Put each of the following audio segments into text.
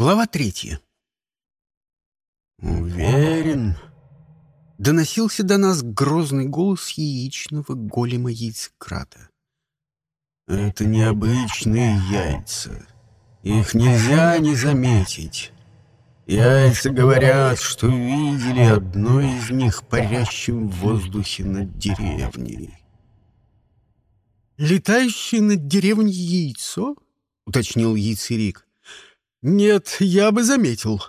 Глава третья. «Уверен?» — доносился до нас грозный голос яичного голема яйцекрата. «Это необычные яйца. Их нельзя не заметить. Яйца говорят, что видели одно из них парящим в воздухе над деревней». «Летающее над деревней яйцо?» — уточнил яйцерик. «Нет, я бы заметил».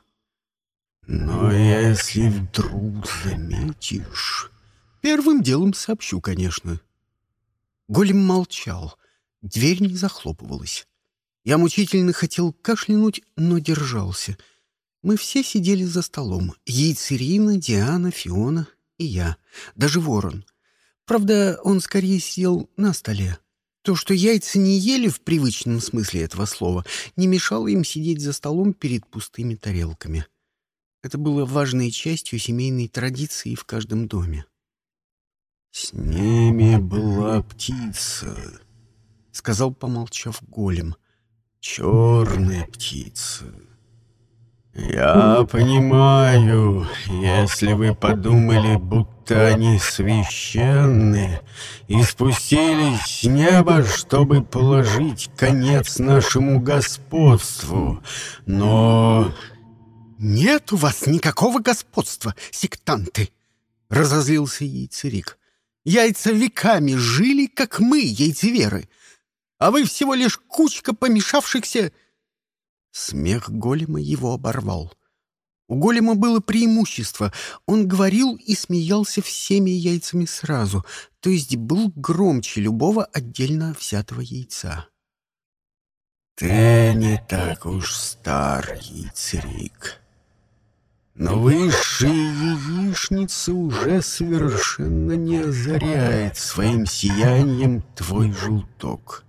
«Но если вдруг заметишь...» «Первым делом сообщу, конечно». Голем молчал. Дверь не захлопывалась. Я мучительно хотел кашлянуть, но держался. Мы все сидели за столом. Яйцерина, Диана, Фиона и я. Даже ворон. Правда, он скорее сидел на столе. То, что яйца не ели в привычном смысле этого слова, не мешало им сидеть за столом перед пустыми тарелками. Это было важной частью семейной традиции в каждом доме. «С ними была птица», — сказал, помолчав голем. «Черная птица». «Я понимаю, если вы подумали, будто они священны и спустились с неба, чтобы положить конец нашему господству, но...» «Нет у вас никакого господства, сектанты!» — разозлился яйцерик. «Яйца веками жили, как мы, яйцеверы, а вы всего лишь кучка помешавшихся...» Смех голема его оборвал. У голема было преимущество. Он говорил и смеялся всеми яйцами сразу, то есть был громче любого отдельно взятого яйца. «Ты не так уж стар, яйцерик. Но высшая яичница уже совершенно не озаряет своим сиянием твой желток».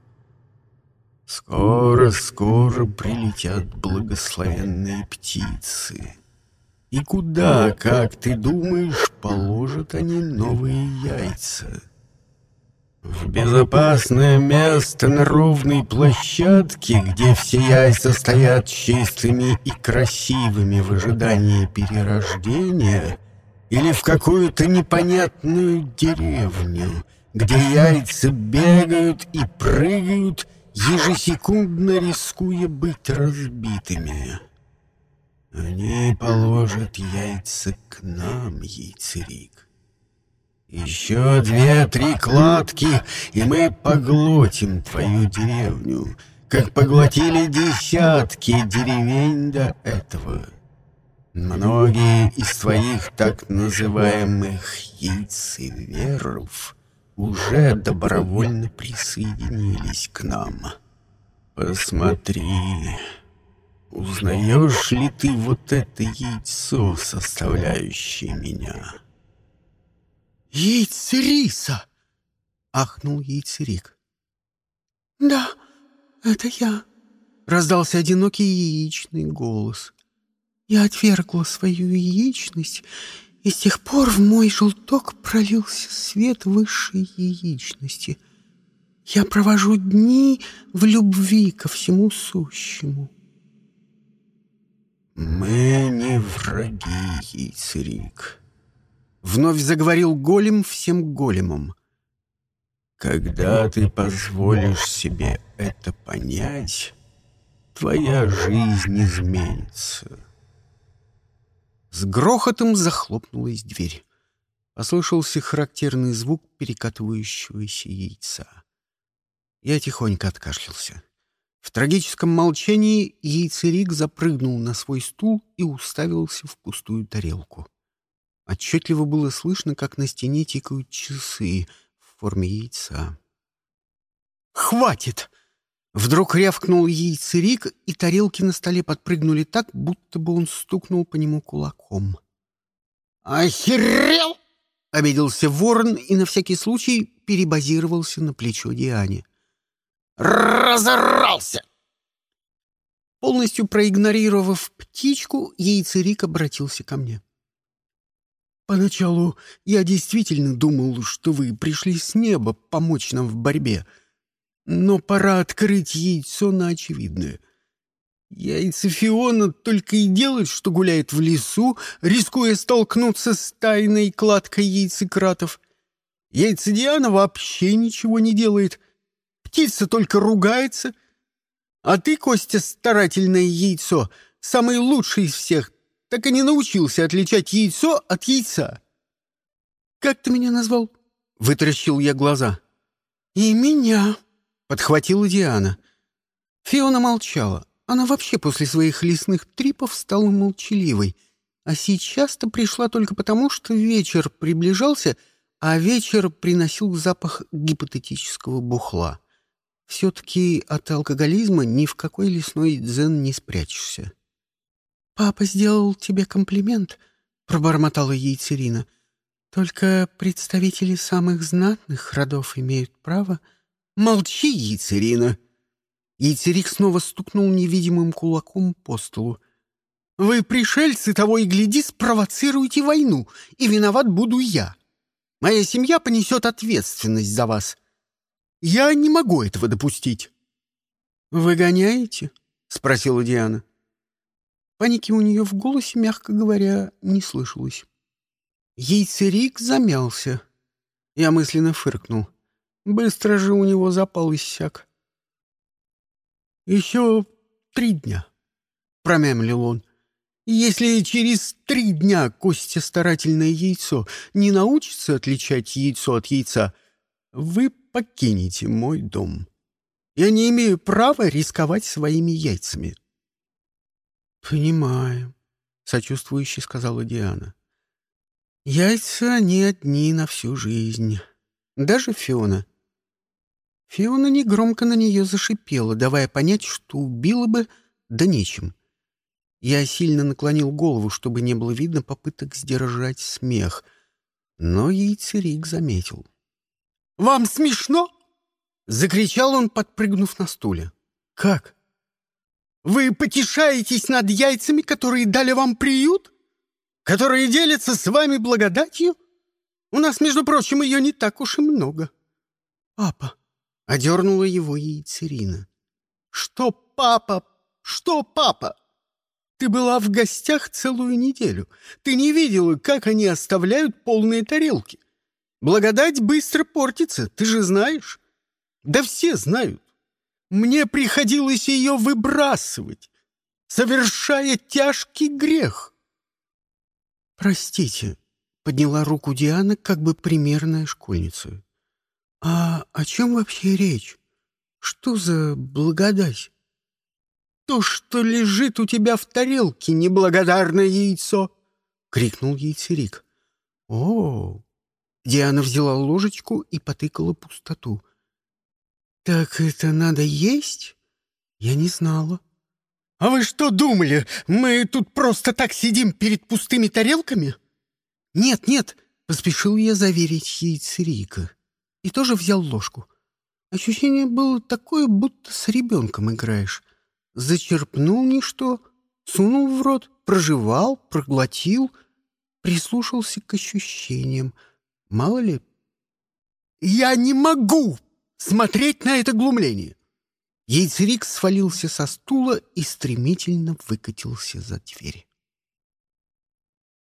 Скоро-скоро прилетят благословенные птицы. И куда, как ты думаешь, положат они новые яйца? В безопасное место на ровной площадке, где все яйца стоят чистыми и красивыми в ежидании перерождения, или в какую-то непонятную деревню, где яйца бегают и прыгают, ежесекундно рискуя быть разбитыми. Они положат яйца к нам, яйцерик. Еще две-три кладки, и мы поглотим твою деревню, как поглотили десятки деревень до этого. Многие из твоих так называемых яйцеверов — уже добровольно присоединились к нам. Посмотри, узнаешь ли ты вот это яйцо, составляющее меня? Яйцериса! Ахнул яйцерик. Да, это я, раздался одинокий яичный голос. Я отвергла свою яичность и с тех пор в мой желток пролился свет высшей яичности. Я провожу дни в любви ко всему сущему. «Мы не враги, яйцерик», — вновь заговорил голем всем големом. «Когда ты позволишь себе это понять, твоя жизнь изменится». С грохотом захлопнулась дверь. Послышался характерный звук перекатывающегося яйца. Я тихонько откашлялся. В трагическом молчании яйцерик запрыгнул на свой стул и уставился в пустую тарелку. Отчетливо было слышно, как на стене тикают часы в форме яйца. «Хватит!» Вдруг рявкнул яйцерик, и тарелки на столе подпрыгнули так, будто бы он стукнул по нему кулаком. «Охерел!» — обиделся ворон и на всякий случай перебазировался на плечо Диане. «Разорался!» Полностью проигнорировав птичку, яйцерик обратился ко мне. «Поначалу я действительно думал, что вы пришли с неба помочь нам в борьбе», но пора открыть яйцо на очевидное. Яйца Фиона только и делает, что гуляет в лесу, рискуя столкнуться с тайной кладкой яйцекратов. Яйца Диана вообще ничего не делает. Птица только ругается. А ты, Костя, старательное яйцо, самый лучший из всех, так и не научился отличать яйцо от яйца. «Как ты меня назвал?» — вытаращил я глаза. «И меня», — подхватила Диана. Фиона молчала. Она вообще после своих лесных трипов стала молчаливой. А сейчас-то пришла только потому, что вечер приближался, а вечер приносил запах гипотетического бухла. Все-таки от алкоголизма ни в какой лесной дзен не спрячешься. «Папа сделал тебе комплимент», — пробормотала ей Цирина. «Только представители самых знатных родов имеют право...» «Молчи, Яйцерина!» Яйцерик снова стукнул невидимым кулаком по столу. «Вы, пришельцы, того и гляди, спровоцируете войну, и виноват буду я. Моя семья понесет ответственность за вас. Я не могу этого допустить». «Вы гоняете?» — спросила Диана. Паники у нее в голосе, мягко говоря, не слышалось. Яйцерик замялся. Я мысленно фыркнул. Быстро же у него запал иссяк. «Еще три дня», — промямлил он. «Если через три дня Костя старательное яйцо не научится отличать яйцо от яйца, вы покинете мой дом. Я не имею права рисковать своими яйцами». «Понимаю», — сочувствующе сказала Диана. «Яйца не одни на всю жизнь. Даже Фиона Фиона негромко на нее зашипела, давая понять, что убила бы, да нечем. Я сильно наклонил голову, чтобы не было видно попыток сдержать смех, но яйцерик заметил. «Вам смешно?» — закричал он, подпрыгнув на стуле. «Как? Вы потешаетесь над яйцами, которые дали вам приют? Которые делятся с вами благодатью? У нас, между прочим, ее не так уж и много. Папа, Одернула его яйцерина. «Что, папа? Что, папа? Ты была в гостях целую неделю. Ты не видела, как они оставляют полные тарелки. Благодать быстро портится, ты же знаешь. Да все знают. Мне приходилось ее выбрасывать, совершая тяжкий грех». «Простите», — подняла руку Диана, как бы примерная школьница. «А о чем вообще речь? Что за благодать?» «То, что лежит у тебя в тарелке, неблагодарное яйцо!» — крикнул яйцерик. «О!» Диана взяла ложечку и потыкала пустоту. «Так это надо есть? Я не знала». «А вы что думали, мы тут просто так сидим перед пустыми тарелками?» «Нет, нет», — поспешил я заверить яйцерика и тоже взял ложку. Ощущение было такое, будто с ребенком играешь. Зачерпнул ничто, сунул в рот, прожевал, проглотил, прислушался к ощущениям. Мало ли... «Я не могу смотреть на это глумление!» Яйцерик свалился со стула и стремительно выкатился за дверь.